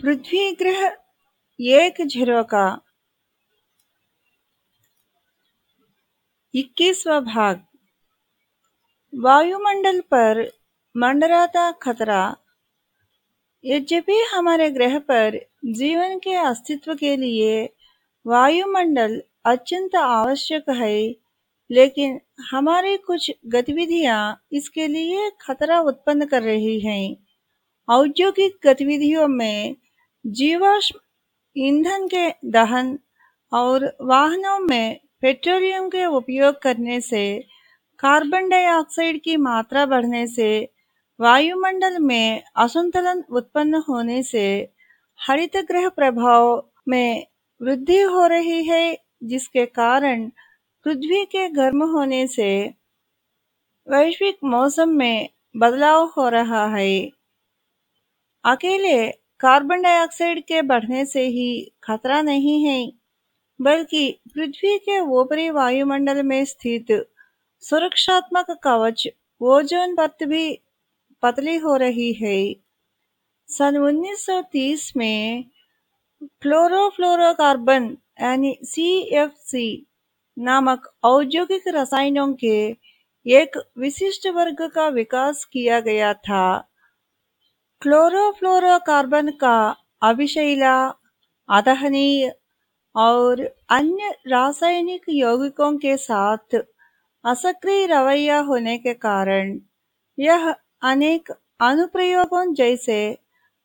पृथ्वी ग्रह एक झरोका इक्कीसवा भाग। वायुमंडल पर मंडराता खतरा यद्यपि हमारे ग्रह पर जीवन के अस्तित्व के लिए वायुमंडल अत्यंत आवश्यक है, लेकिन हमारी कुछ गतिविधियाँ इसके लिए खतरा उत्पन्न कर रही हैं। औद्योगिक गतिविधियों में जीवाश्म ईंधन के दहन और वाहनों में पेट्रोलियम के उपयोग करने से कार्बन डाइऑक्साइड की मात्रा बढ़ने से वायुमंडल में असंतुलन उत्पन्न होने से हरित ग्रह प्रभाव में वृद्धि हो रही है, जिसके कारण पृथ्वी के गर्म होने से वैश्विक मौसम में बदलाव हो रहा है। अकेले कार्बन डाइऑक्साइड के बढ़ने से ही खतरा नहीं है, बल्कि पृथ्वी के ऊपरी वायुमंडल में स्थित सुरक्षात्मक कवच ओजोन परत भी पतली हो रही है। सन 1930 में क्लोरोफ्लोरोकार्बन, यानी सीएफसी नामक औद्योगिक रसायनों के एक विशिष्ट वर्ग का विकास किया गया था। क्लोरोफ्लोरोकार्बन का अभिशैला अदहनीय और अन्य रासायनिक यौगिकों के साथ असक्रिय रवैया होने के कारण यह अनेक अनुप्रयोगों जैसे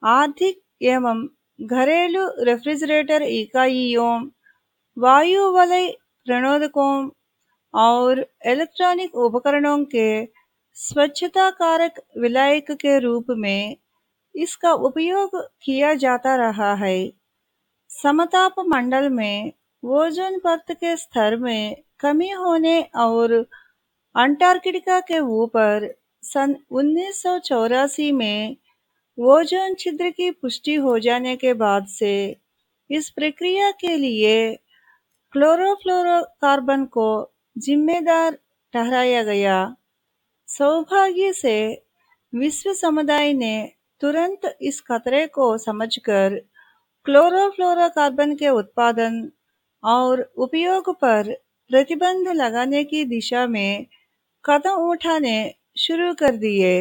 आर्थिक एवं घरेलू रेफ्रिजरेटर इकाइयों वायु वलय प्रणोदकों और इलेक्ट्रॉनिक उपकरणों के स्वच्छता कारक विलायक के रूप में इसका उपयोग किया जाता रहा है। समताप मंडल में ओजोन परत के स्तर में कमी होने और अंटार्कटिका के ऊपर सन उन्नीस में ओजोन छिद्र की पुष्टि हो जाने के बाद से इस प्रक्रिया के लिए क्लोरोफ्लोरोकार्बन को जिम्मेदार ठहराया गया। सौभाग्य से विश्व समुदाय ने तुरंत इस खतरे को समझकर क्लोरोफ्लोरोकार्बन के उत्पादन और उपयोग पर प्रतिबंध लगाने की दिशा में कदम उठाने शुरू कर दिए।